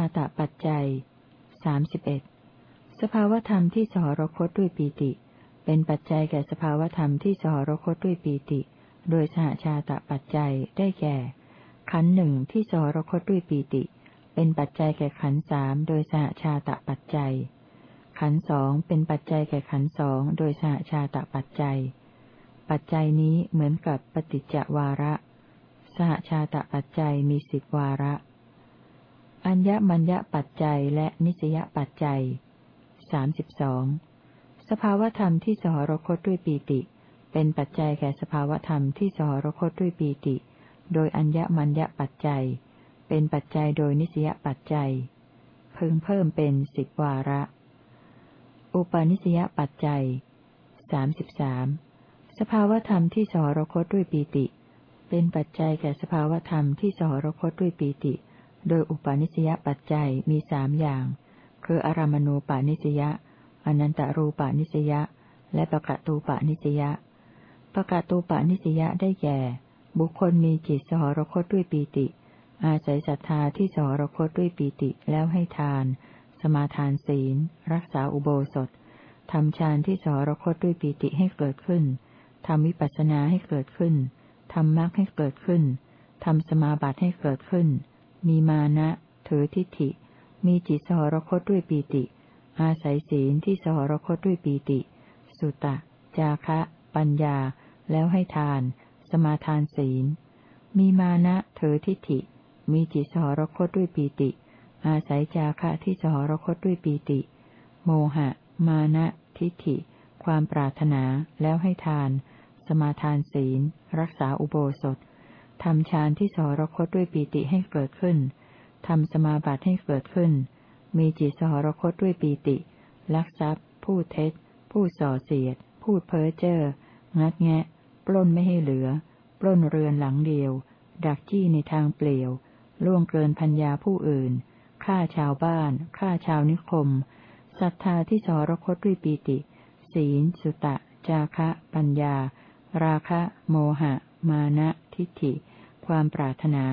าตปัจจัยสามสิบเอ็ดสภาวธรรมที่สหรคตด้วยปีติ เป็นปัจจัยแก่สภาวธรรมที่สหรคตด้วยปีติ โดยสหชาตปัจจัยได้แก่ ขันหนึ่งที่สหรคตด้วยปีติ เป็นปัจจัยแก่ขันสามโดยสหชาตปัจจัย ขันสองเป็นปัจจัยแก่ขันสองโดยสหชาตปัจจัย ปัจจัยนี้เหมือนกับปฏิจจวาระ สหชาตปัจจัยมีสิบวาระ อัญญมัญญปัจจัยและนิสยปัจจัยสามสิบสองสภาวธรรมที่สหรคตด้วยปีติ เป็นปัจจัยแก่สภาวธรรมที่สหรคตด้วยปีติ โดยอัญญมัญญปัจจัย เป็นปัจจัยโดยนิสยปัจจัย พึงเพิ่มเป็นสิบวาระ อุปาณิสยปัจจัยสามสิบสามสภาวธรรมที่สหรคตด้วยปีติ เป็นปัจจัยแก่สภาวธรรมที่สหรคตด้วยปีติ โดยอุปาณิสยปัจจัยมีสามอย่าง คืออารามณูปานิสยาอนันตารูปานิสยาและปะกะตูปานิสยาปะกะตูปานิสยาได้แก่ บุคคลมีจิตสหรคตด้วยปีติ อาศัยศรัทธาที่สหรคตด้วยปีติแล้วให้ทาน สมาทานศีล รักษาอุโบสถทำฌานที่สหรคตด้วยปีติให้เกิดขึ้นทำวิปัสสนาให้เกิดขึ้นทำมรรคให้เกิดขึ้นทำสมาบัติให้เกิดขึ้น มีมานะถือทิฏฐิ มีจิตสหรคตด้วยปีติ อาศัยศีลที่สหรคตด้วยปีติ สุตะ จาคะ ปัญญา แล้วให้ทาน สมาทานศีล มีมานะเถอทิฏฐิ มีจิตสหรคตด้วยปีติ อาศัยจาคะที่สหรคตด้วยปีติ โมหะ มานะทิฏฐิ ความปรารถนา แล้วให้ทาน สมาทานศีล รักษาอุโบสถ ทำฌานที่สหรคตด้วยปีติให้เกิดขึ้น ทำสมาบัติให้เกิดขึ้น มีจิตสหรคตด้วยปีติ ลักทรัพย์พูดเท็จพูดส่อเสียด พูดเพ้อเจ้อ งัดแงะ ปล้นไม่ให้เหลือ ปล้นเรือนหลังเดียว ดักจี้ในทางเปลี่ยว ล่วงเกินพัญญาผู้อื่น ฆ่าชาวบ้าน ฆ่าชาวนิคม ศรัทธาที่สหรคตด้วยปีติ ศีล สุตะ จาคะ ปัญญา ราคะ โมหะ มานะ ทิฏฐิ ความปรารถนา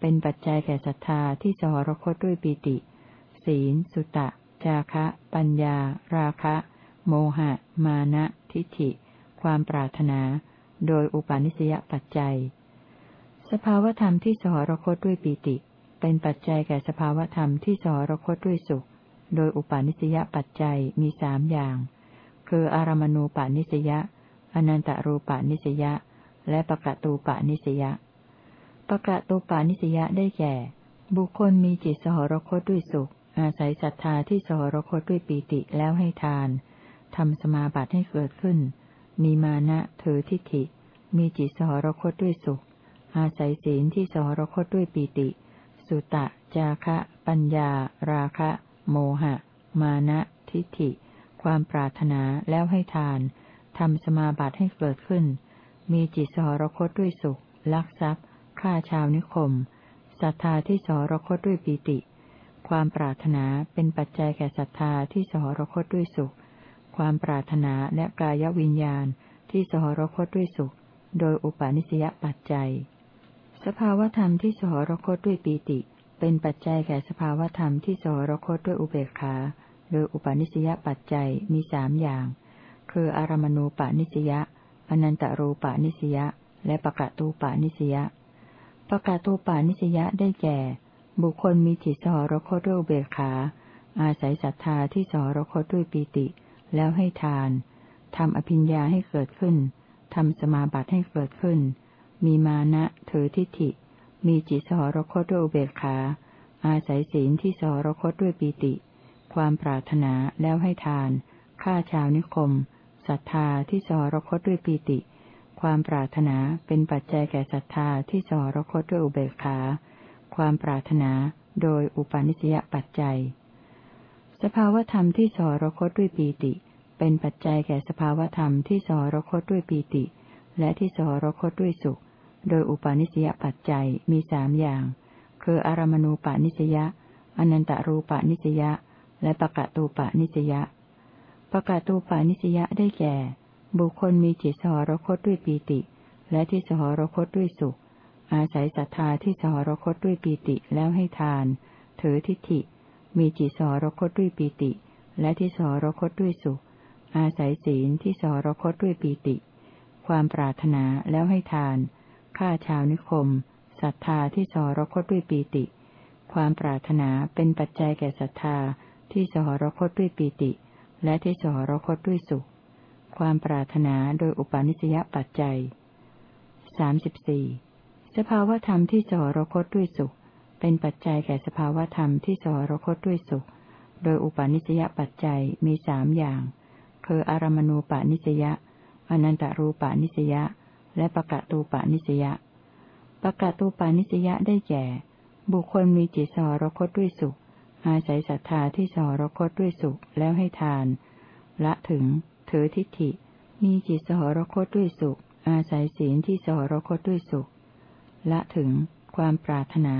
เป็นปัจจัยแก่ศรัทธาที่สหรคตด้วยปิติ ศีล สุตะ จาคะ ปัญญา ราคะ โมหะ มานะ ทิฏฐิ ความปรารถนา โดยอุปาณิสยปัจจัย สภาวธรรมที่สหรคตด้วยปิติ เป็นปัจจัยแก่สภาวธรรมที่สหรคตด้วยสุข โดยอุปาณิสยปัจจัยมีสามอย่าง คืออารมณูปาณิสยาอนันตารูปาณิสยาและปะกะตูปาณิสยา ปะกะตุปานิสยะได้แก่ บุคคลมีจิตสหรคตด้วยสุข อาศัยศรัทธาที่สหรคตด้วยปีติแล้วให้ทานทำสมาบัติให้เกิดขึ้น มีมานะเถือทิฏฐิ มีจิตสหรคตด้วยสุข อาศัยศีลที่สหรคตด้วยปีติ สุตะ จาคะ ปัญญา ราคะ โมหะ มานะ ทิฏฐิ ความปรารถนาแล้วให้ทานทำสมาบัติให้เกิดขึ้น มีจิตสหรคตด้วยสุข ลักทรัพย์ ฆ่าชาวนิคมศรัทธาที่สหรคตด้วยปีติ ความปรารถนาเป็นปัจจัยแก่ศรัทธาที่สหรคตด้วยสุข ความปรารถนาและกายวิญญาณที่สหรคตด้วยสุข โดยอุปาณิสยปัจจัย สภาวธรรมที่สหรคตด้วยปีติ เป็นปัจจัยแก่สภาวธรรมที่สหรคตด้วยอุเบกขา โดยอุปาณิสยปัจจัยมีสามอย่าง คืออารมณูปาณิสยาอนันตารูปาณิสยาและปะกะตูปาณิสยา ประกาศตัวปานิสยะได้แก่ บุคคลมีจิตสหรคตด้วยเบขา อาศัยศรัทธาที่สหรคตด้วยปีติ แล้วให้ทานทำอภิญญาให้เกิดขึ้นทำสมาบัติให้เกิดขึ้น มีมานะถือทิฏฐิ มีจิตสหรคตด้วยเบขา อาศัยศีลที่สหรคตด้วยปีติ ความปรารถนาแล้วให้ทานฆ่าชาวนิคมศรัทธาที่สหรคตด้วยปีติ ความปรารถนาเป็นปัจจัยแก่ศรัทธาที่สหรคตด้วยอุเบกขา ความปรารถนาโดยอุปาณิสยปัจจัย สภาวธรรมที่สหรคตด้วยปีติ เป็นปัจจัยแก่สภาวธรรมที่สหรคตด้วยปีติ และที่สหรคตด้วยสุข โดยอุปาณิสยปัจจัยมีสามอย่าง คืออารมณูปาณิสยาอนันตารูปาณิสยาและปะกะตูปาณิสยาปะกะตูปาณิสยาได้แก่ บุคคลมีจิตสหรคตด้วยปีติ และที่สหรคตด้วยสุข อาศัยศรัทธาที่สหรคตด้วยปีติแล้วให้ทาน ถือทิฏฐิ มีจิตสหรคตด้วยปีติ และที่สหรคตด้วยสุข อาศัยศีลที่สหรคตด้วยปีติ ความปรารถนาแล้วให้ทานฆ่าชาวนิคมศรัทธาที่สหรคตด้วยปีติ ความปรารถนาเป็นปัจจัยแก่ศรัทธาที่สหรคตด้วยปีติ และที่สหรคตด้วยสุข ความปรารถนาโดยอุปาณิสยปัจจัยสามสิบสี่สภาวธรรมที่สหรคตด้วยสุข เป็นปัจจัยแก่สภาวธรรมที่สหรคตด้วยสุข โดยอุปาณิสยปัจจัยมีสามอย่าง คืออารมณูปาณิสยาอนันตรูปาณิสยาและปะกะตูปาณิสยาปะกะตูปาณิสยาได้แก่ บุคคลมีจิตสหรคตด้วยสุข อาศัยศรัทธาที่สหรคตด้วยสุขแล้วให้ทาน ละถึง ถือทิฏฐิ มีจิตสหรคตด้วยสุข อาศัยศีลที่สหรคตด้วยสุข ละถึง ความปรารถนา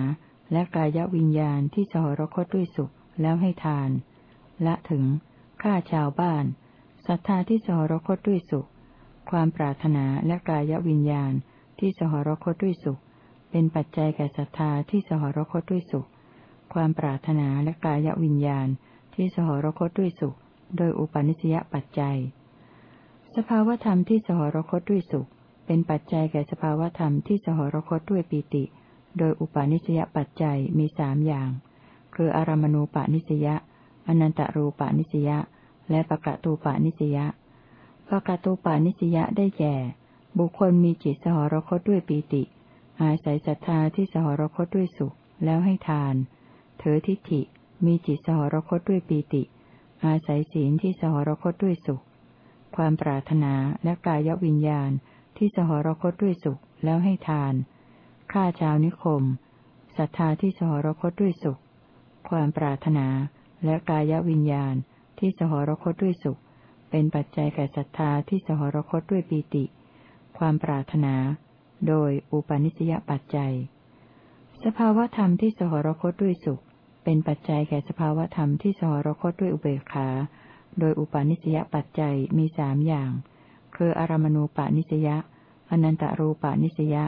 และกายวิญญาณที่สหรคตด้วยสุขแล้วให้ทาน ละถึงฆ่าชาวบ้านศรัทธาที่สหรคตด้วยสุข ความปรารถนาและกายวิญญาณที่สหรคตด้วยสุข เป็นปัจจัยแก่ศรัทธาที่สหรคตด้วยสุข ความปรารถนาและกายวิญญาณที่สหรคตด้วยสุข โดยอุปนิสยปัจจัย สภาวธรรมที่สหรคตด้วยสุข เป็นปัจจัยแก่สภาวธรรมที่สหรคตด้วยปีติ โดยอุปาณิสยปัจจัยมีสามอย่าง คืออารมณูปาณิสยาอนันตรูปาณิสยาและปะกะตูปาณิสยาปะกะตูปาณิสยาได้แก่ บุคคลมีจิตสหรคตด้วยปีติอาศัยศรัทธาที่สหรคตด้วยสุขแล้วให้ทานเถอทิฏฐิมีจิตสหรคตด้วยปีติ อาศัยศีลที่สหรคตด้วยสุข ความปรารถนาและกายวิญญาณที่สหรคตด้วยสุขแล้วให้ทานฆ่าชาวนิคมศรัทธาที่สหรคตด้วยสุข ความปรารถนาและกายวิญญาณที่สหรคตด้วยสุข เป็นปัจจัยแก่ศรัทธาที่สหรคตด้วยปีติ ความปรารถนา โดยอุปนิสยปัจจัย สภาวธรรมที่สหรคตด้วยสุข เป็นปัจจัยแก่สภาวธรรมที่สหรคตด้วยอุเบกขา โดยอุปนิสยปัจจัยมีสามอย่าง คืออารมณูปานิสยาอนันตารูปานิสยา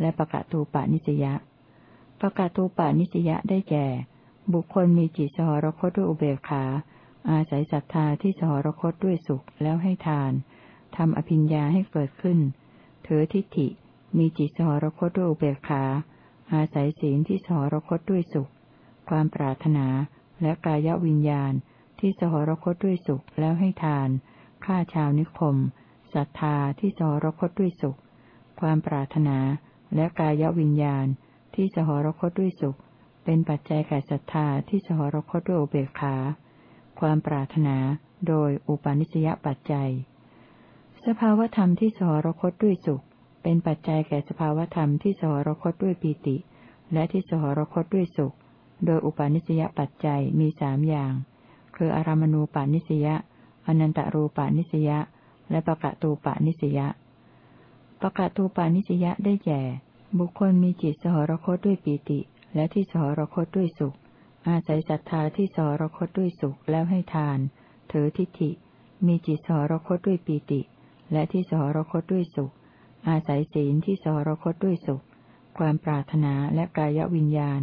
และปะกะตูปานิสยาปะกะตูปานิสยาได้แก่ บุคคลมีจิตสหรคตด้วยอุเบกขา อาศัยศรัทธาที่สหรคตด้วยสุขแล้วให้ทานทำอภิญญาให้เกิดขึ้น เถอทิฏฐิ มีจิตสหรคตด้วยอุเบกขา อาศัยศีลที่สหรคตด้วยสุข ความปรารถนา และกายวิญญาณที่สหรคตด้วยสุขแล้วให้ทาน ฆ่าชาวนิคมศรัทธาที่สหรคตด้วยสุข ความปรารถนา และกายวิญญาณที่สหรคตด้วยสุข เป็นปัจจัยแก่ศรัทธาที่สหรคตด้วยอุเบกขา ความปรารถนาโดยอุปาณิสยปัจจัย สภาวธรรมที่สหรคตด้วยสุข เป็นปัจจัยแก่สภาวธรรมที่สหรคตด้วยปีติ และที่สหรคตด้วยสุข โดยอุปาณิสยปัจจัยมีสามอย่าง คืออารามณูปาณิสยาอนันตารูปาณิสยาและปะกะตูปานิสยาปะกะตูปานิสยาได้แก่ บุคคลมีจิตสหรคตด้วยปีติ และที่สหรคตด้วยสุข อาศัยศรัทธาที่สหรคตด้วยสุขแล้วให้ทาน ถือทิฏฐิ มีจิตสหรคตด้วยปีติ และที่สหรคตด้วยสุข อาศัยศีลที่สหรคตด้วยสุข ความปรารถนาและกายวิญญาณ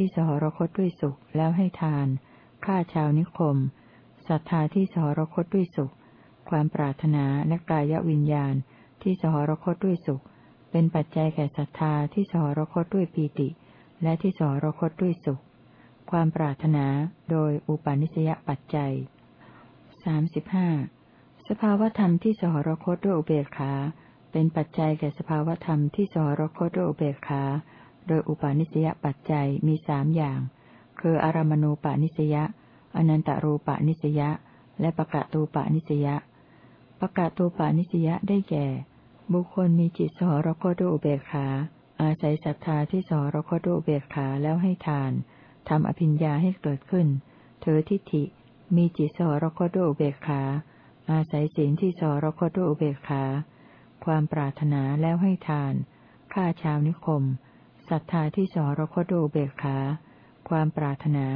ที่สหรคตด้วยสุขแล้วให้ทาน ฆ่าชาวนิคม ศรัทธาที่สหรคตด้วยสุข ความปรารถนาและกายวิญญาณที่สหรคตด้วยสุข เป็นปัจจัยแก่ศรัทธาที่สหรคตด้วยปีติ และที่สหรคตด้วยสุข ความปรารถนาโดยอุปาณิสยปัจจัยสามสิบห้าสภาวธรรมที่สหรคตด้วยอุเบกขา เป็นปัจจัยแก่สภาวธรรมที่สหรคตด้วยอุเบกขา โดยอุปาณิสยปัจจัยมีสามอย่าง คืออารมณูปาณิสยาอนันตรูปาณิสยาและปะกะตูปาณิสยาปะกาตูปานิสยะได้แก่ บุคคลมีจิตสหรคตด้วยอุเบกขา อาศัยศรัทธาที่สหรคตด้วยอุเบกขาแล้วให้ทานทำอภิญญาให้เกิดขึ้น เธอทิฏฐิ มีจิตสหรคตด้วยอุเบกขา อาศัยศีลที่สหรคตด้วยอุเบกขา ความปรารถนาแล้วให้ทานฆ่าชาวนิคม ศรัทธาที่สรคตด้วยอุเบกขา ความปรารถนา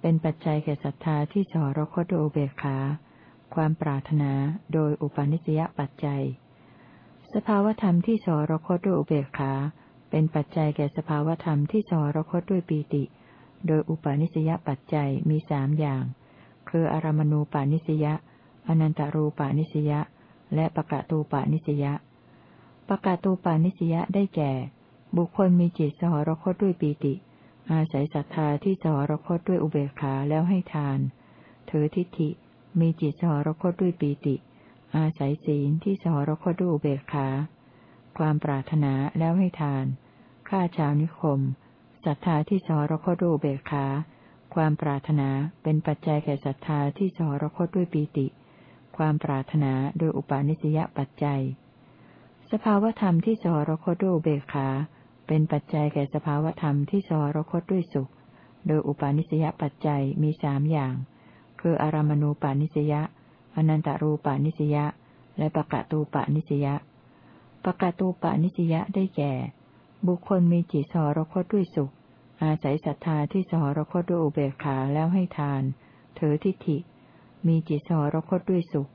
เป็นปัจจัยแก่ศรัทธาที่สรคตด้วยอุเบกขา ความปรารถนาโดยอุปาณิสยปัจจัย สภาวธรรมที่สรคตด้วยอุเบกขา เป็นปัจจัยแก่สภาวธรรมที่สรคตด้วยปีติ โดยอุปาณิสยปัจจัยมีสามอย่าง คืออารมณูปาณิสยาอนันตารูปาณิสยาและปะกะตูปาณิสยาปะกะตูปาณิสยาได้แก่ บุคคลมีจิตสหรคตด้วยปีติ อาศัยศรัทธาที่สหรคตด้วยอุเบกขาแล้วให้ทานถือทิฏฐิ มีจิตสหรคตด้วยปีติ อาศัยศีลที่สหรคตด้วยอุเบกขา ความปรารถนาแล้วให้ทานฆ่าชาวนิคม ศรัทธาที่สหรคตด้วยอุเบกขา ความปรารถนาเป็นปัจจัยแก่ศรัทธาที่สหรคตด้วยปีติ ความปรารถนาโดยอุปาณิสยปัจจัย สภาวธรรมที่สหรคตด้วยอุเบกขา เป็นปัจจัยแก่สภาวธรรมที่สหรคตด้วยสุข โดยอุปาณิสยปัจจัยมีสามอย่าง คืออารามณูปานิสยาอนันตารูปานิสยาและปะกะตูปานิสยาปะกะตูปานิสยาได้แก่ บุคคลมีจิตสหรคตด้วยสุข อาศัยศรัทธาที่สหรคตด้วยอุเบกขาแล้วให้ทาน เถอทิฏฐิ มีจิตสหรคตด้วยสุข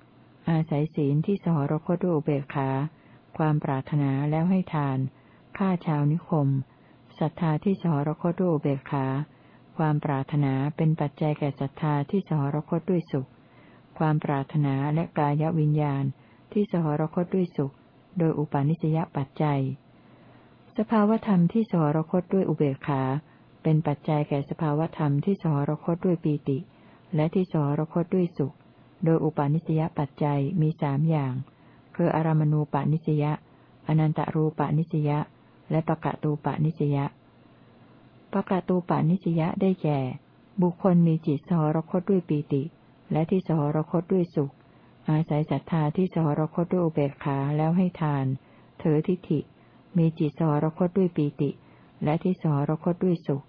อาศัยศีลที่สหรคตด้วยอุเบกขา ความปรารถนาแล้วให้ทาน ฆ่าชาวนิคมศรัทธาที่สหรคตด้วยอุเบกขา ความปรารถนาเป็นปัจจัยแก่ศรัทธาที่สหรคตด้วยสุข ความปรารถนาและกายวิญญาณที่สหรคตด้วยสุข โดยอุปาณิสยปัจจัย สภาวธรรมที่สหรคตด้วยอุเบกขา เป็นปัจจัยแก่สภาวธรรมที่สหรคตด้วยปีติ และที่สหรคตด้วยสุข โดยอุปาณิสยปัจจัยมีสามอย่าง คืออารามณูปานิสยาอนันตารูปานิสยา และปะกะตูปานิสยาปะกาตูปานิสยะได้แก่ บุคคลมีจิตสหรคตด้วยปีติ และที่สหรคตด้วยสุข อาศัยศรัทธาที่สหรคตด้วยอุเบกขาแล้วให้ทาน เถอทิฏฐิ มีจิตสหรคตด้วยปีติ และที่สหรคตด้วยสุข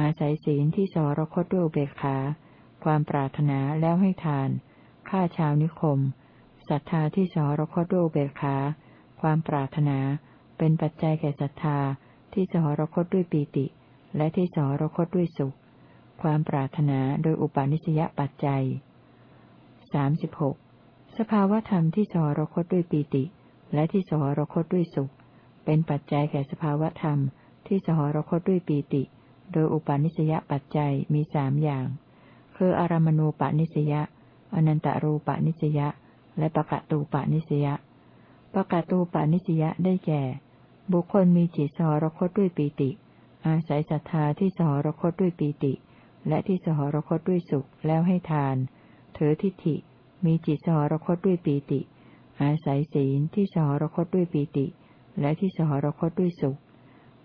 อาศัยศีลที่สหรคตด้วยอุเบกขา ความปรารถนาแล้วให้ทาน ฆ่าชาวนิคมศรัทธาที่สหรคตด้วยอุเบกขา ความปรารถนา เป็นปัจจัยแก่ศรัทธาที่สหรคตด้วยปีติ และที่สหรคตด้วยสุข ความปรารถนาโดยอุปาณิสยปัจจัยสาสิบหกสภาวธรรมที่สหรคตด้วยปีติ และที่สหรคตด้วยสุข เป็นปัจจัยแก่สภาวธรรมที่สหรคตด้วยปีติ โดยอุปาณิสยปัจจัยมีสามอย่าง คืออารามณูปานิสยาอนันตารูปานิสยาและปะกะตูปานิสยา ปะกะตูปานิสยาได้แก่ บุคคลมีจิตสหรคตด้วยปีติ อาศัยศรัทธาที่สหรคตด้วยปีติ และที่สหรคตด้วยสุขแล้วให้ทาน เถอทิฏฐิ มีจิตสหรคตด้วยปีติ อาศัยศีลที่สหรคตด้วยปีติ และที่สหรคตด้วยสุข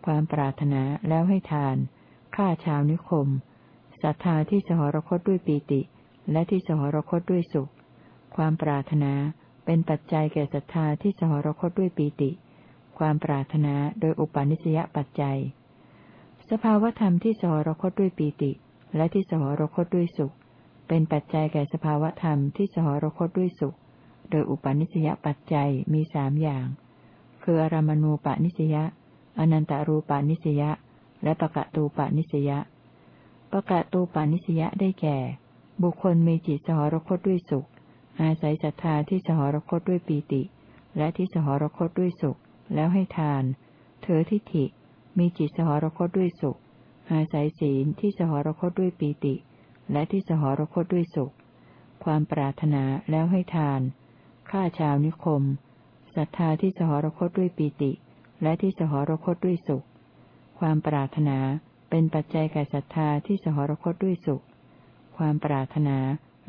ความปรารถนาแล้วให้ทานฆ่าชาวนิคมศรัทธาที่สหรคตด้วยปีติ และที่สหรคตด้วยสุข ความปรารถนา เป็นปัจจัยแก่ศรัทธาที่สหรคตด้วยปีติ ความปรารถนาโดยอุปาณิสยปัจจัย สภาวธรรมที่สหรคตด้วยปีติ และที่สหรคตด้วยสุข เป็นปัจจัยแก่สภาวธรรมที่สหรคตด้วยสุข โดยอุปนิสยปัจจัยมีสามอย่าง คืออารามณูปนิสยาอนันตารูปานิสยาและปะกะตูปานิสยาปะกะตูปานิสยาได้แก่ บุคคลมีจิตสหรคตด้วยสุข อาศัยศรัทธาที่สหรคตด้วยปีติ และที่สหรคตด้วยสุข แล้วให้ทานเถอทิฏฐิ มีจิตสหรคตด้วยสุข อาศัยศีลที่สหรคตด้วยปีติ และที่สหรคตด้วยสุข ความปรารถนาแล้วให้ทาน ฆ่าชาวนิคม ศรัทธาที่สหรคตด้วยปีติ และที่สหรคตด้วยสุข ความปรารถนาเป็นปัจจัยแก่ศรัทธาที่สหรคตด้วยสุข ความปรารถนา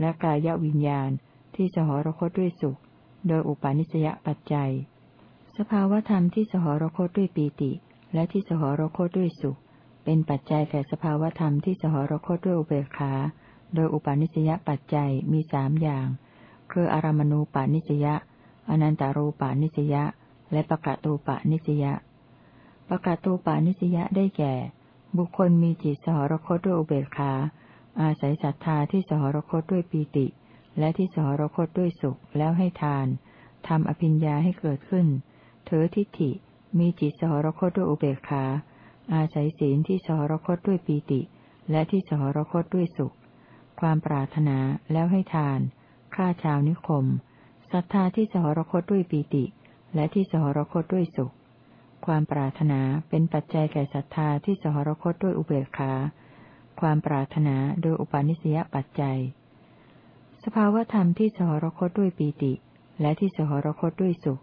และกายวิญญาณ ที่สหรคตด้วยสุข โดยอุปาณิสยปัจจัย สภาวธรรมที่สหรคตด้วยปีติ และที่สหรคตด้วยสุข เป็นปัจจัยแก่สภาวธรรมที่สหรคตด้วยอุเบกขา โดยอุปาณิสยปัจจัยมีสามอย่าง คืออารมณูปาณิสยาอนันตารูปาณิสยาและปะกะตูปาณิสยาปะกะตูปาณิสยาได้แก่ บุคคลมีจิตสหรคตด้วยอุเบกขาอาศัยศรัทธาที่สหรคตด้วยปีติ และที่สหรคตด้วยสุขแล้วให้ทานทำอภิญญาให้เกิดขึ้น เถอทิฏฐิ มีจิตสหรคตด้วยอุเบกขา อาศัยศีลที่สหรคตด้วยปีติ และที่สหรคตด้วยสุข ความปรารถนาแล้วให้ทาน ฆ่าชาวนิคม ศรัทธาที่สหรคตด้วยปีติ และที่สหรคตด้วยสุข ความปรารถนาเป็นปัจจัยแก่ศรัทธาที่สหรคตด้วยอุเบกขา ความปรารถนาโดยอุปาณิสยปัจจัย สภาวธรรมที่สหรคตด้วยปีติ และที่สหรคตด้วยสุข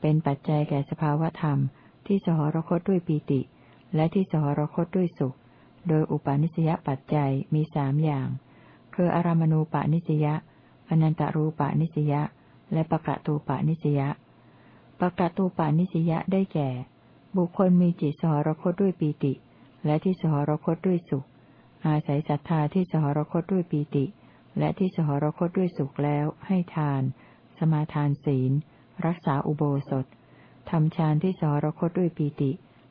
เป็นปัจจัยแก่สภาวธรรม ที่สหรคตด้วยปีติ และที่สหรคตด้วยสุข โดยอุปาณิสยปัจจัยมีสามอย่าง คืออารามณูปาณิสยาอนันตารูปาณิสยาและปะกะตูปาณิสยาปะกะตูปาณิสยาได้แก่ บุคคลมีจิตสหรคตด้วยปีติ และที่สหรคตด้วยสุข อาศัยศรัทธาที่สหรคตด้วยปีติ และที่สหรคตด้วยสุขแล้ว ให้ทาน สมาทานศีล รักษาอุโบสถทำฌานที่สหรคตด้วยปีติ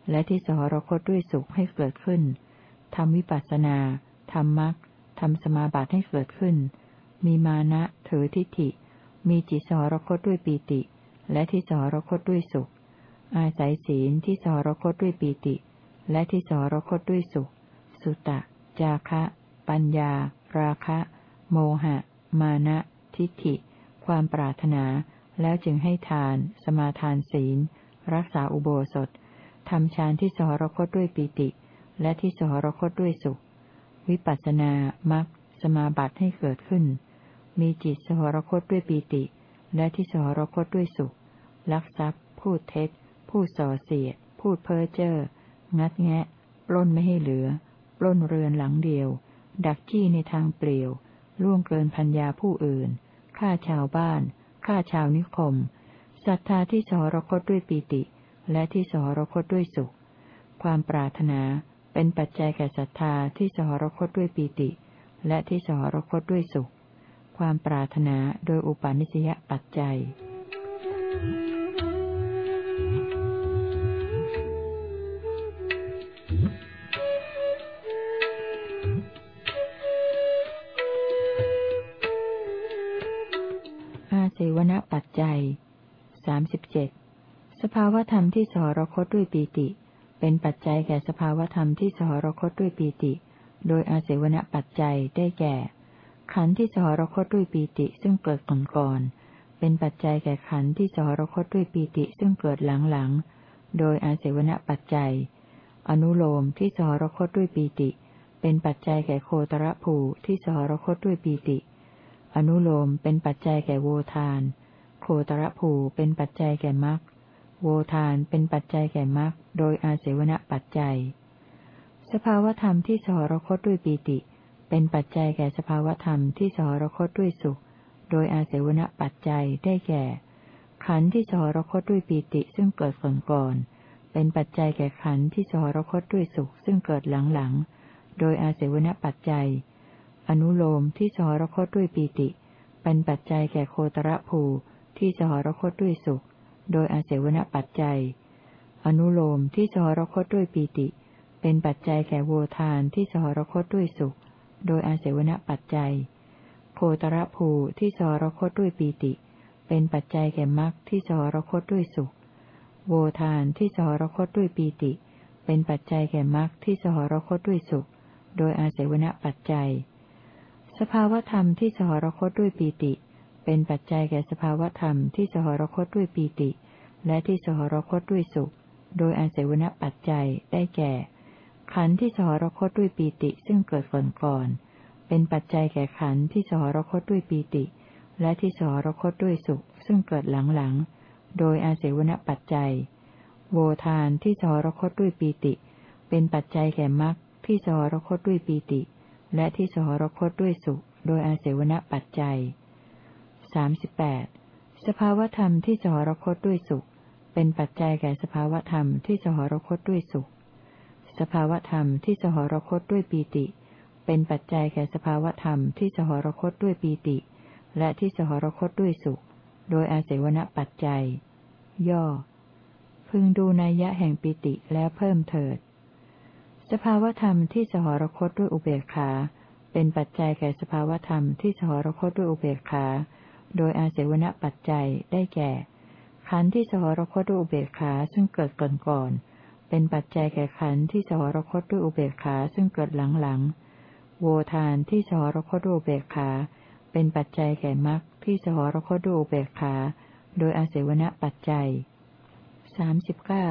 และที่สหรคตด้วยสุขให้เกิดขึ้นทำวิปัสสนาทำมรรคทำสมาบัติให้เกิดขึ้น มีมานะถือทิฏฐิ มีจิตสหรคตด้วยปีติ และที่สหรคตด้วยสุข อาศัยศีลที่สหรคตด้วยปีติ และที่สหรคตด้วยสุข สุตะ จาคะ ปัญญา ราคะ โมหะ มานะ ทิฏฐิ ความปรารถนา แล้วจึงให้ทาน สมาทานศีล รักษาอุโบสถทำฌานที่สหรคตด้วยปีติ และที่สหรคตด้วยสุข วิปัสสนามัคสมาบัติให้เกิดขึ้น มีจิตสหรคตด้วยปีติ และที่สหรคตด้วยสุข ลักทรัพย์ พูดเท็จ พูดส่อเสียด พูดเพ้อเจ้อ งัดแงะ ปล้นไม่ให้เหลือ ปล้นเรือนหลังเดียว ดักจี้ในทางเปลี่ยว ล่วงเกินพัญญาผู้อื่นฆ่าชาวบ้านฆ่าชาวนิคมศรัทธาที่สหรคตด้วยปีติ และที่สหรคตด้วยสุข ความปรารถนาเป็นปัจจัยแก่ศรัทธาที่สหรคตด้วยปีติ และที่สหรคตด้วยสุข ความปรารถนาโดยอุปาณิสยปัจจัย ปัจจัยสามสิบเจ็ดสภาวธรรมที่สหรคตด้วยปีติ เป็นปัจจัยแก่สภาวธรรมที่สหรคตด้วยปีติ โดยอาเสวนปัจจัยได้แก่ ขันธ์ที่สหรคตด้วยปีติซึ่งเกิดก่อนก่อนเป็นปัจจัยแก่ขันธ์ที่สหรคตด้วยปีติซึ่งเกิดหลังหลังโดยอาเสวนปัจจัย อนุโลมที่สหรคตด้วยปีติ เป็นปัจจัยแก่โคตรภูที่สหรคตด้วยปีติ อนุโลมเป็นปัจจัยแก่โวทาน โคตรภูเป็นปัจจัยแก่มรรคโวทานเป็นปัจจัยแก่มรรคโดยอาเสวนปัจจัย สภาวธรรมที่สหรคตด้วยปีติ เป็นปัจจัยแก่สภาวธรรมที่สหรคตด้วยสุข โดยอาเสวนปัจจัยได้แก่ ขันธ์ที่สหรคตด้วยปีติซึ่งเกิดก่อนก่อนเป็นปัจจัยแก่ขันธ์ที่สหรคตด้วยสุขซึ่งเกิดหลังหลังโดยอาเสวนปัจจัย อนุโลมที่สหรคตด้วยปีติ เป็นปัจจัยแก่โคตรภู ที่สหรคตด้วยสุข โดยอาเสวนปัจจัย อนุโลมที่สหรคตด้วยปีติ เป็นปัจจัยแก่โวทานที่สหรคตด้วยสุข โดยอาเสวนปัจจัย โคตรภูที่สหรคตด้วยปีติ เป็นปัจจัยแก่มรรคที่สหรคตด้วยสุข โวทานที่สหรคตด้วยปีติ เป็นปัจจัยแก่มรรคที่สหรคตด้วยสุข โดยอาเสวนปัจจัย สภาวธรรมที่สหรคตด้วยปีติ เป็นปัจจัยแก่สภาวธรรมที่สหรคตด้วยปีติ และที่สหรคตด้วยสุข โดยอาเสวนปัจจัยได้แก่ ขันธ์ที่สหรคตด้วยปีติซึ่งเกิดก่อนก่อนเป็นปัจจัยแก่ขันธ์ที่สหรคตด้วยปีติ และที่สหรคตด้วยสุข ซึ่งเกิดหลังหลังโดยอาเสวนปัจจัย โวทานที่สหรคตด้วยปีติ เป็นปัจจัยแก่มรรคที่สหรคตด้วยปีติ และที่สหรคตด้วยสุข โดยอาเสวนปัจจัย สามสิบแปดสภาวธรรมที่สหรคตด้วยสุข เป็นปัจจัยแก่สภาวธรรมที่สหรคตด้วยสุข สภาวธรรมที่สหรคตด้วยปีติ เป็นปัจจัยแก่สภาวธรรมที่สหรคตด้วยปีติ และที่สหรคตด้วยสุข โดยอาเสวนปัจจัย ย่อ พึงดูนัยยะแห่งปิติแล้วเพิ่มเถิด สภาวธรรมที่สหรคตด้วยอุเบกขา เป็นปัจจัยแก่สภาวธรรมที่สหรคตด้วยอุเบกขา โดยอาเสวนปัจจัยได้แก่ ขันธ์ที่สหรคตด้วยอุเบกขาซึ่งเกิดก่อนก่อนเป็นปัจจัยแก่ขันธ์ที่สหรคตด้วยอุเบกขาซึ่งเกิดหลังหลังโวทานที่สหรคตด้วยอุเบกขา เป็นปัจจัยแก่มรรคที่สหรคตด้วยอุเบกขา โดยอาเสวนปัจจัยสามสิบเก้า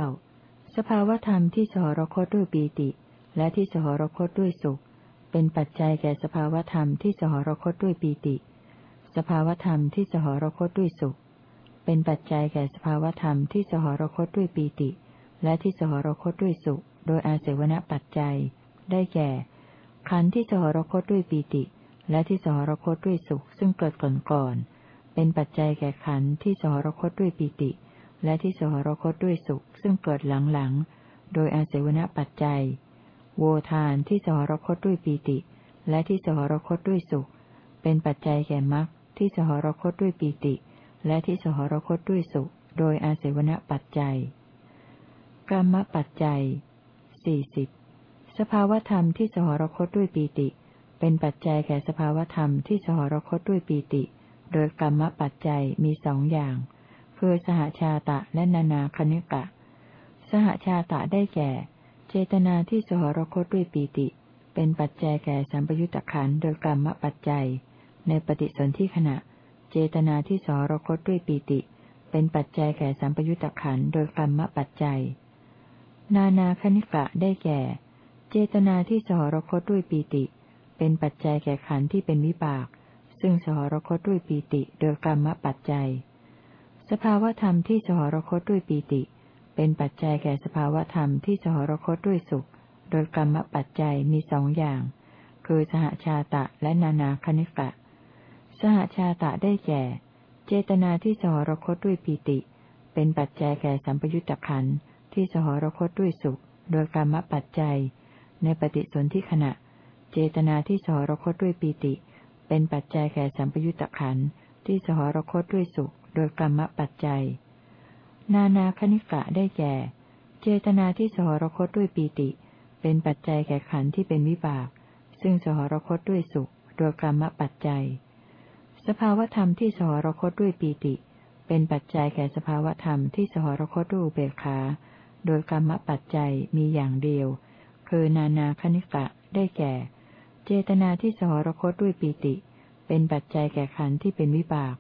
สภาวธรรมที่สหรคตด้วยปีติ และที่สหรคตด้วยสุข เป็นปัจจัยแก่สภาวธรรมที่สหรคตด้วยปีติ สภาวธรรมที่สหรคตด้วยสุข เป็นปัจจัยแก่สภาวธรรมที่สหรคตด้วยปีติ และที่สหรคตด้วยสุข โดยอาศัยวณปัจจัย ได้แก่ ขันธ์ที่สหรคตด้วยปีติ และที่สหรคตด้วยสุข ซึ่งเกิดก่อนก่อน เป็นปัจจัยแก่ขันธ์ที่สหรคตด้วยปีติ และที่สหรคตด้วยสุข ซึ่งเกิดหลังๆโดยอาศัยวณปัจจัย โวทานที่สหรคตด้วยปีติ และที่สหรคตด้วยสุข เป็นปัจจัยแก่มรรค ที่สหรคตด้วยปีติ และที่สหรคตด้วยสุข โดยอาศัยวณปัจจัยกรรมปัจจัยสี่สิบสภาวธรรมที่สหรคตด้วยปีติ เป็นปัจจัยแก่สภาวธรรมที่สหรคตด้วยปีติ โดยกรรมปัจจัยมีสองอย่าง คือสหชาตะและนานาคณิกะ สหชาตะได้แก่ เจตนาที่สหรคตด้วยปีติ เป็นปัจจัยแก่สัมปยุตตะขันโดยกรรมปัจจัย ในปฏิสนธิขณะ เจตนาที่สหรคตด้วยปีติ เป็นปัจจัยแก่สัมปยุตตะขันโดยกรรมปัจจัย นานาคณิกะได้แก่ เจตนาที่สหรคตด้วยปีติ เป็นปัจจัยแก่ขันที่เป็นวิบาก ซึ่งสหรคตด้วยปีติโดยกรรมปัจจัย สภาวธรรมที่สหรคตด้วยปีติ เป็นปัจจัยแก่สภาวธรรมที่สหรคตด้วยสุข โดยกรรมปัจจัยมีสองอย่าง คือสหชาตะและนานาคณิกะ สหชาตะได้แก่ เจตนาที่สหรคตด้วยปีติ เป็นปัจจัยแก่สัมปยุตตะขันที่สหรคตด้วยสุข โดยกรรมปัจจัย ในปฏิสนธิขณะ เจตนาที่สหรคตด้วยปีติ เป็นปัจจัยแก่สัมปยุตตะขันที่สหรคตด้วยสุข โดยกรรมปัจจัย นานาคณิกะได้แก่ เจตนาที่สหรคตด้วยปีติ เป็นปัจจัยแก่ขันที่เป็นวิบาก ซึ่งสหรคตด้วยสุข โดยกรรมปัจจัย สภาวธรรมที่สหรคตด้วยปีติ เป็นปัจจัยแก่สภาวธรรมที่สหรคตด้วยเบขา โดยกรรมปัจจัยมีอย่างเดียว คือนานาคณิกะได้แก่ เจตนาที่สหรคตด้วยปีติ เป็นปัจจัยแก่ขันธ์ที่เป็นวิบาก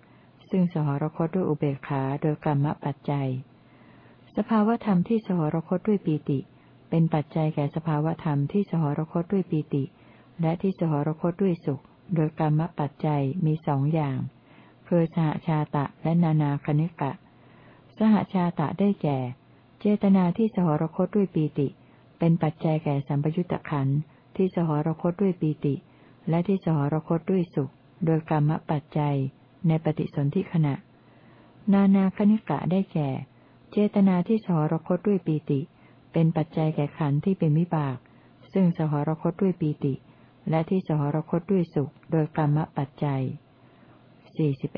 ซึ่งสหรคตด้วยอุเบกขาโดยกรรมปัจจัย สภาวธรรมที่สหรคตด้วยปีติ เป็นปัจจัยแก่สภาวธรรมที่สหรคตด้วยปีติ และที่สหรคตด้วยสุข โดยกรรมปัจจัยมีสองอย่าง คือสหชาตะและนานาคณิกะ สหชาตะได้แก่ เจตนาที่สหรคตด้วยปีติ เป็นปัจจัยแก่สัมปยุตตะขันที่สหรคตด้วยปีติ และที่สหรคตด้วยสุข โดยกรรมปัจจัย ในปฏิสนธิขณะ นานาคณิกะได้แก่ เจตนาที่สหรคตด้วยปีติ เป็นปัจจัยแก่ขันที่เป็นวิบาก ซึ่งสหรคตด้วยปีติ และที่สหรคตด้วยสุข โดยกรรมปัจจัย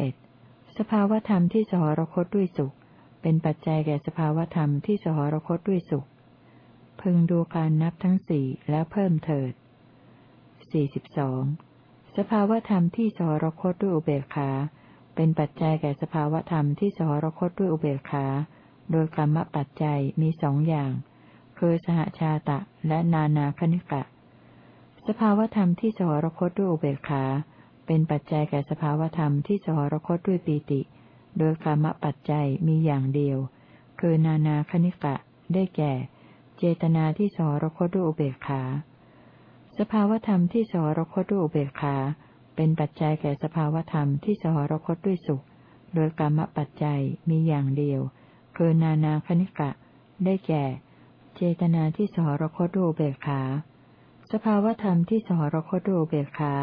41. สภาวธรรมที่สหรคตด้วยสุข เป็นปัจจัยแก่สภาวธรรมที่สหรคตด้วยสุข พึงดูการนับทั้งสี่แล้วเพิ่มเถิด 42. สภาวธรรมที่สหรคตด้วยอุเบกขา เป็นปัจจัยแก่สภาวธรรมที่สหรคตด้วยอุเบกขา โดยกรรมปัจจัยมีสองอย่าง คือสหชาตะและนานาคณิกะ สภาวธรรมที่สหรคตด้วยอุเบกขา เป็นปัจจัยแก่สภาวธรรมที่สหรคตด้วยปีติ โดยกรรมปัจจัยมีอย่างเดียว คือนานาคณิกะ ได้แก่ เจตนาที่สหรคตด้วยอุเบกขา สภาวธรรมที่สหรคตด้วยอุเบกขา เป็นปัจจัยแก่สภาวธรรมที่สหรคตด้วยสุข โดยกรรมปัจจัยมีอย่างเดียว คือนานาคณิกะ ได้แก่ เจตนาที่สหรคตด้วยอุเบกขา สภาวธรรมที่สหรคตด้วยเบกขา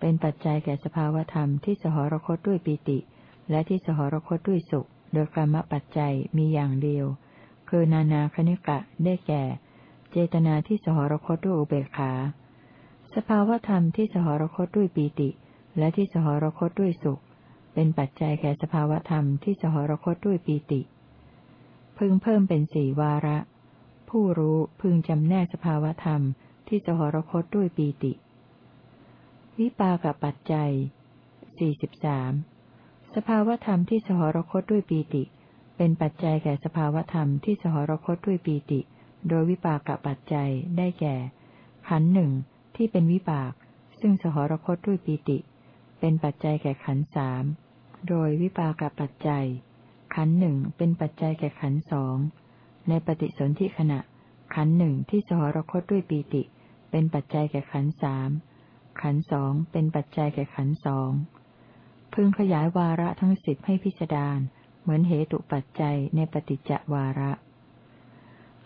เป็นปัจจัยแก่สภาวธรรมที่สหรคตด้วยปิติ และที่สหรคตด้วยสุข โดยกรรมปัจจัยมีอย่างเดียว คือนานาคณิกะได้แก่ เจตนาที่สหรคตด้วยอุเบกขา สภาวธรรมที่สหรคตด้วยปีติ และที่สหรคตด้วยสุข เป็นปัจจัยแก่สภาวธรรมที่สหรคตด้วยปีติ พึงเพิ่มเป็นสี่วาระ ผู้รู้พึงจำแนกสภาวธรรม ที่สหรคตด้วยปีติ วิปากับปัจจัยสี่สิบสามสภาวธรรมที่สหรคตด้วยปีติ เป็นปัจจัยแก่สภาวธรรมที่สหรคตด้วยปีติ โดยวิปากับปัจจัยได้แก่ ขันหนึ่งที่เป็นวิบาก ซึ่งสหรคตด้วยปีติ เป็นปัจจัยแก่ขันสามโดยวิปากปัจจัย ขันหนึ่งเป็นปัจจัยแก่ขันสองในปฏิสนธิขณะ ขันหนึ่งที่สหรคตด้วยปีติ เป็นปัจจัยแก่ขันสามขันสองเป็นปัจจัยแก่ขันสองพึงขยายวาระทั้งสิบให้พิจารณาเหมือนเหตุปัจจัยในปฏิจจวาระ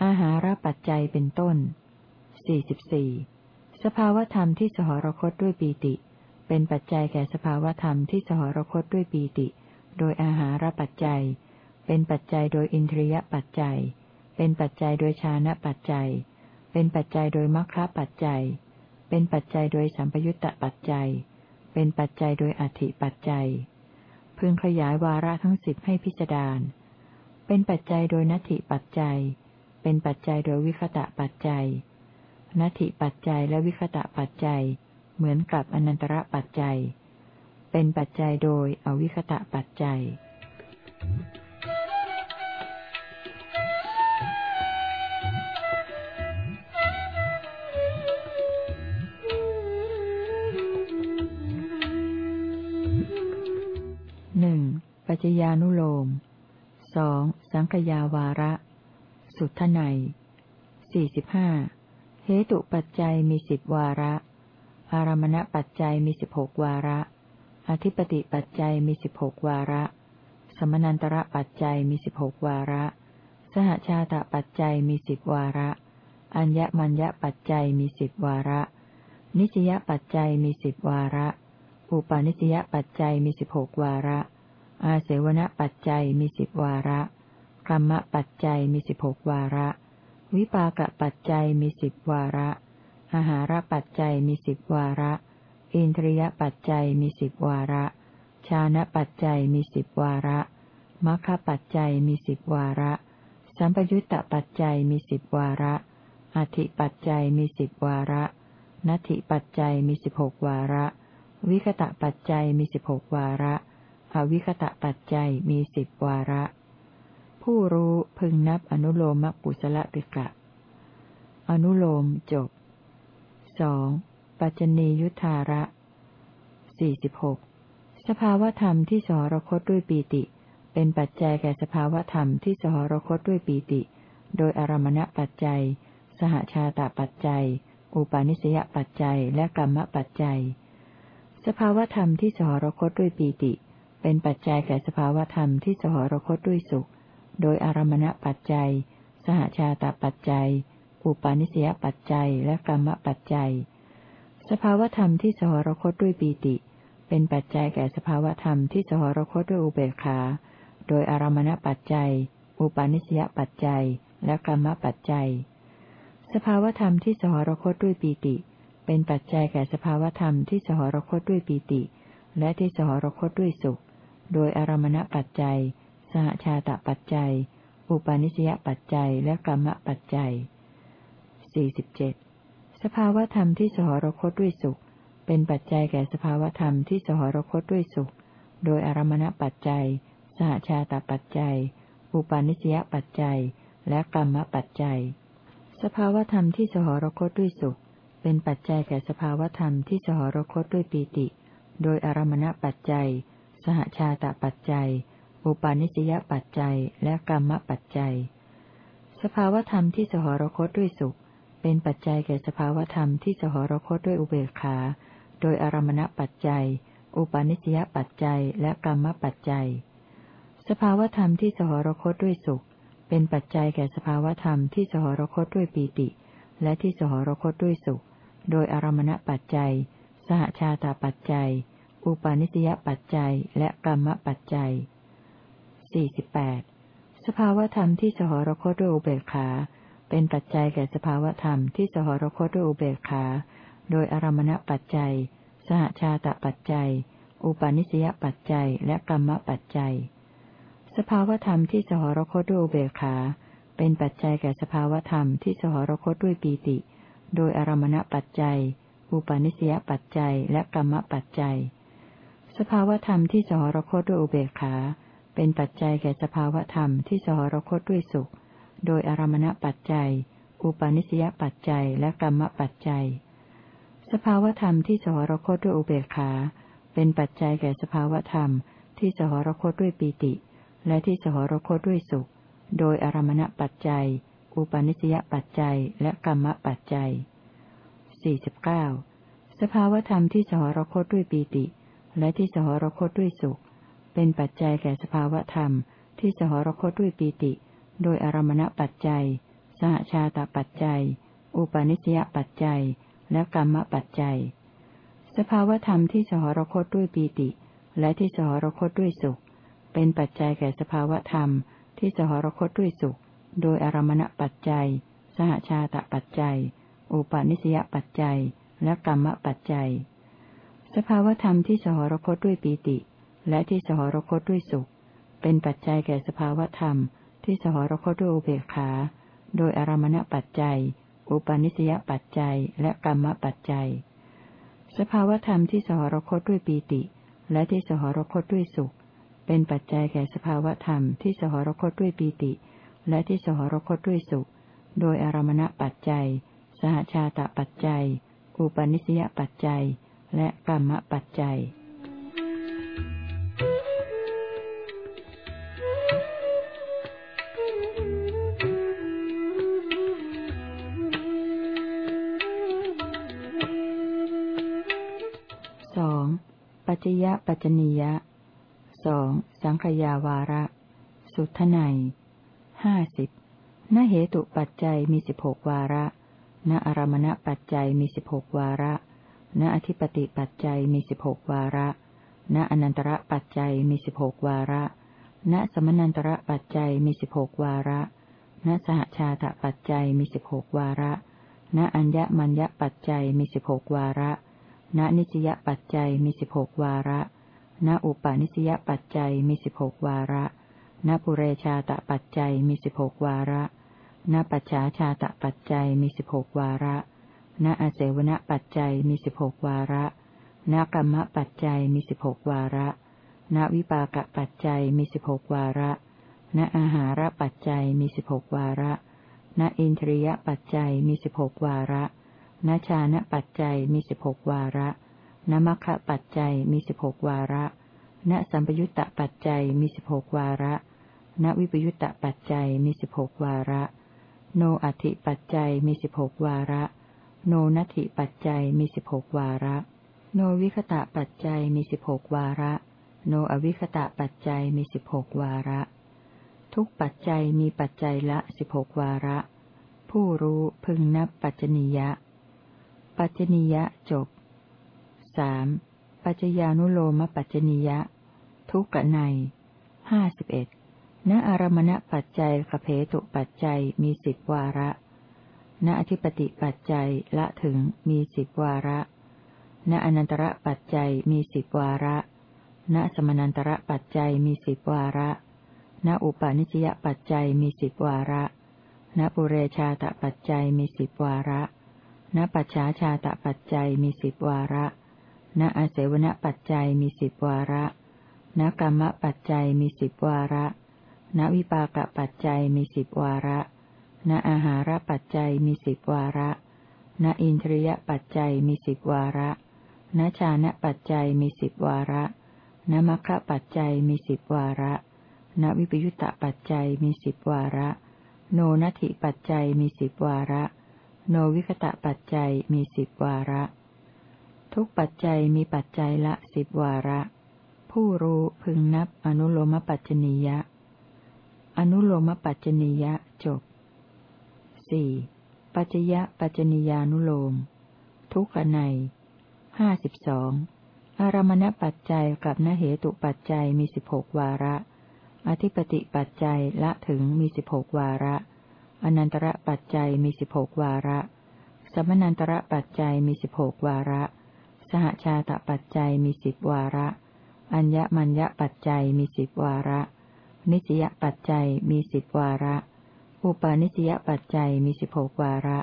อาหารปัจจัยเป็นต้น 44 สภาวธรรมที่สหรคตด้วยปีติ เป็นปัจจัยแก่สภาวธรรมที่สหรคตด้วยปีติ โดยอาหารปัจจัย เป็นปัจจัยโดยอินทรียปัจจัย เป็นปัจจัยโดยชานะปัจจัย เป็นปัจจัยโดยมรรคปัจจัย เป็นปัจจัยโดยสัมปยุตตปัจจัย เป็นปัจจัยโดยอธิปัจจัย พึงขยายวาระทั้งสิบให้พิจารณาเป็นปัจจัยโดยนัตถิปัจจัย เป็นปัจจัยโดยวิคตะปัจจัย นัตถิปัจจัยและวิคตะปัจจัย เหมือนกับอนันตระปัจจัย เป็นปัจจัยโดยอวิคตะปัจจัย ปัจจญานุโลมสองสังขยาวาระ สุทไนสี่สิบห้าเหตุปัจจัยมีสิบวาระ อารมณปัจจัยมีสิบหกวาระ อธิปติปัจจัยมีสิบหกวาระ สมนันตระปัจจัยมีสิบหกวาระ สหชาตปัจจัยมีสิบวาระ อัญญมัญญปัจจัยมีสิบวาระ นิสยปัจจัยมีสิบวาระ อุปาณิสยปัจจัยมีสิบหกวาระ อาเสวนปัจจัยมีสิบวาระกรรมปัจจัยมีสิบหกวาระ วิปากปัจจัยมีสิบวาระ อาหารปัจจัยมีสิบวาระ อินทรียปัจจัยมีสิบวาระ ชานะปัจจัยมีสิบวาระมัคคปัจจัยมีสิบวาระ สัมปยุตตปัจจัยมีสิบวาระ อธิปัจจัยมีสิบวาระ นัตถิปัจจัยมีสิบหกวาระ วิคตะปัจจัยมีสิบหกวาระ อวิคตะปัจจัยมีสิบวาระ ผู้รู้พึงนับอนุโลมปุสละติกะ อนุโลมจบสองปัจจนียุทธาระสี่สิบหกสภาวธรรมที่สหรคตด้วยปีติ เป็นปัจจัยแก่สภาวธรรมที่สหรคตด้วยปีติ โดยอารมณปัจจัย สหชาตปัจจัย อุปาณิสยปัจจัย และกรรมปัจจัย สภาวธรรมที่สหรคตด้วยปีติ เป็นปัจจัยแก่สภาวธรรมที่สหรคตด้วยสุข โดยอารมณปัจจัย สหชาตปัจจัย อุปาณิสยปัจจัย และกรรมปัจจัย สภาวธรรมที่สหรคตด้วยปีติ เป็นปัจจัยแก่สภาวธรรมที่สหรคตด้วยอุเบกขา โดยอารมณปัจจัย อุปาณิสยปัจจัย และกรรมปัจจัย สภาวธรรมที่สหรคตด้วยปีติ เป็นปัจจัยแก่สภาวธรรมที่สหรคตด้วยปีติ และที่สหรคตด้วยสุข โดยอารมณปัจจัย สหชาตปัจจัย อุปาณิสยปัจจัย และกรรมปัจจัย 47 สภาวธรรมที่สหรคตด้วยสุข เป็นปัจจัยแก่สภาวธรรมที่สหรคตด้วยสุข โดยอารมณปัจจัย สหชาตปัจจัย อุปาณิสยปัจจัย และกรรมปัจจัย สภาวธรรมที่สหรคตด้วยสุข เป็นปัจจัยแก่สภาวธรรมที่สหรคตด้วยปีติ โดยอารมณปัจจัย สหชาตปัจจัย อุปาณิสยปัจจัย และกรรมปัจจัย สภาวธรรมที่สหรคตด้วยสุข เป็นปัจจัยแก่สภาวธรรมที่สหรคตด้วยอุเบกขา โดยอารมณปัจจัย อุปาณิสยปัจจัย และกรรมปัจจัย สภาวธรรมที่สหรคตด้วยสุข เป็นปัจจัยแก่สภาวธรรมที่สหรคตด้วยปีติ และที่สหรคตด้วยสุข โดยอารมณปัจจัย สหชาตปัจจัย อุปาณิสยปัจจัยและกรรมปัจจัย 48 สภาวธรรมที่สหรคตด้วยอุเบกขา เป็นปัจจัยแก่สภาวธรรมที่สหรคตด้วยอุเบกขา โดยอารมณปัจจัย สหชาตปัจจัย อุปาณิสยปัจจัยและกรรมปัจจัย สภาวธรรมที่สหรคตด้วยอุเบกขา เป็นปัจจัยแก่สภาวธรรมที่สหรคตด้วยปีติ โดยอารมณปัจจัย อุปาณิสยปัจจัยและกรรมปัจจัย สภาวธรรมที่สหรคตด้วยอุเบกขา เป็นปัจจัยแก่สภาวธรรมที่สหรคตด้วยสุข โดยอารมณปัจจัย อุปาณิสยปัจจัย และกรรมปัจจัย สภาวธรรมที่สหรคตด้วยอุเบกขา เป็นปัจจัยแก่สภาวธรรมที่สหรคตด้วยปีติ และที่สหรคตด้วยสุข โดยอารมณปัจจัย อุปาณิสยปัจจัย และกรรมปัจจัย 49สสภาวธรรมที่สหรคตด้วยปีติ และที่สหรคตด้วยสุข เป็นปัจจัยแก่สภาวธรรม ที่สหรคตด้วยปีติ โดยอารมณปัจจัย สหชาตปัจจัย อุปาณิสยปัจจัย และกรรมปัจจัย สภาวธรรมที่สหรคตด้วยปีติ และที่สหรคตด้วยสุข เป็นปัจจัยแก่สภาวธรรม ที่สหรคตด้วยสุข โดยอารมณปัจจัย สหชาตปัจจัย อุปาณิสยปัจจัย และกรรมปัจจัย สภาวธรรมที่สหรคตด้วยปีติ และที่สหรคตด้วยสุข เป็นปัจจัยแก่สภาวธรรม ที่สหรคตด้วยอุเบกขา โดยอารมณปัจจัย อุปาณิสยปัจจัย และกรรมปัจจัย สภาวธรรมที่สหรคตด้วยปีติ และที่สหรคตด้วยสุข เป็นปัจจัยแก่สภาวธรรมที่สหรคตด้วยปีติ และที่สหรคตด้วยสุข โดยอารมณปัจจัย สหชาตปัจจัย อุปาณิสยปัจจัย และกรรมปัจจัยจยะปัจจนียะสองสังขยาวาระ สุทไนห้าสิบนเหตุปัจจัยมีสิบหกวาระ ณอารมณปัจจัยมีสิบหกวาระ ณอธิปติปัจจัยมีสิบหกวาระ ณอนันตระปัจจัยมีสิบหกวาระ ณสมนันตระปัจจัยมีสิบหกวาระ ณสหชาตปัจจัยมีสิบหกวาระ ณอัญญมัญญปัจจัยมีสิบหกวาระ ณนิสยปัจจัยมีสิบหกวาระ ณอุปาณิสยปัจจัยมีสิบหกวาระณปุเรชาตปัจจัยมีสิบหกวาระ ณปัจฉาชาตปัจจัยมีสิบหกวาระ ณอาเสวนปัจจัยมีสิบหกวาระณกรรมปัจจัยมีสิบหกวาระ ณวิปากปัจจัยมีสิบหกวาระ ณอาหารปัจจัยมีสิบหกวาระ ณอินทรียปัจจัยมีสิบหกวาระนชานะปัจจัยมีสิบหกวาระนมัคคะปัจจัยมีสิบหกวาระ ณสัมปยุตตปัจจัยมีสิบหกวาระ ณวิปยุตตปัจจัยมีสิบหกวาระ โนอัติปัจจัยมีสิบหกวาระ โนนัตถิปัจจัยมีสิบหกวาระ โนวิคตะปัจจัยมีสิบหกวาระ โนอวิคตะปัจจัยมีสิบหกวาระ ทุกปัจจัยมีปัจจัยละสิบหกวาระ ผู้รู้พึงนับปัจจนิยะ ปัจจนิยะจบสามปัจจญานุโลมปัจจนิยะ ทุกกะในห้าสิบเอ็ดณอารมณปัจจัยกเพตุปัจจัยมีสิบวาระ ณอธิปติปัจจัยละถึงมีสิบวาระ ณอนันตระปัจจัยมีสิบวาระ ณสมนันตระปัจจัยมีสิบวาระ ณอุปาณิสยปัจจัยมีสิบวาระ ณปุเรชาตปัจจัยมีสิบวาระ ณปัจฉาชาตปัจจัยมีสิบวาระ ณอาเสวนปัจจัยมีสิบวาระ ณกรรมปัจจัยมีสิบวาระ ณวิปากปัจจัยมีสิบวาระ ณอาหารปัจจัยมีสิบวาระ ณอินทรียปัจจัยมีสิบวาระ ณชานะปัจจัยมีสิบวาระ ณมัคคะปัจจัยมีสิบวาระ ณวิปยุตตปัจจัยมีสิบวาระ โนนัตถิปัจจัยมีสิบวาระ โนวิคตะปัจจัยมีสิบวาระ ทุกปัจจัยมีปัจจัยละสิบวาระ ผู้รู้พึงนับอนุโลมปัจจนียะ อนุโลมปัจจนียะจบ สี่ปัจจยะปัจจนียานุโลม ทุกขในห้าสิบสองอารมณปัจจัยกับนเหตุปัจจัยมีสิบหกวาระ อธิปติปัจจัยละถึงมีสิบหกวาระ อนันตระปัจจัยมีสิบหกวาระ สมนันตระปัจจัยมีสิบหกวาระ สหชาตปัจจัยมีสิบวาระ อัญญมัญญปัจจัยมีสิบวาระ นิสยปัจจัยมีสิบวาระ อุปาณิสยปัจจัยมีสิบหกวาระ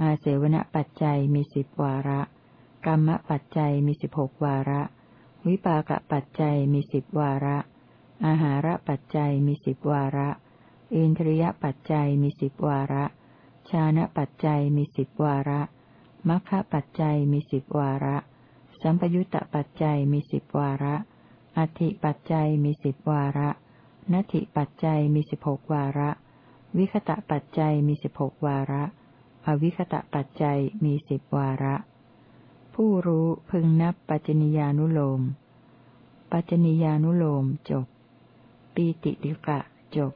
อาเสวนปัจจัยมีสิบวาระ กรรมปัจจัยมีสิบหกวาระ วิปากปัจจัยมีสิบวาระ อาหารปัจจัยมีสิบวาระ อินทรียปัจจัยมีสิบวาระ ชานะปัจจัยมีสิบวาระมัคคะปัจจัยมีสิบวาระ สัมปยุตตปัจจัยมีสิบวาระ อธิปัจจัยมีสิบวาระนัตถิปัจจัยมีสิบหกวาระ วิคตะปัจจัยมีสิบหกวาระ อวิคตะปัจจัยมีสิบวาระ ผู้รู้พึงนับปัจจนิยานุโลม ปัจจนิยานุโลมจบ ปีติดิกะจบ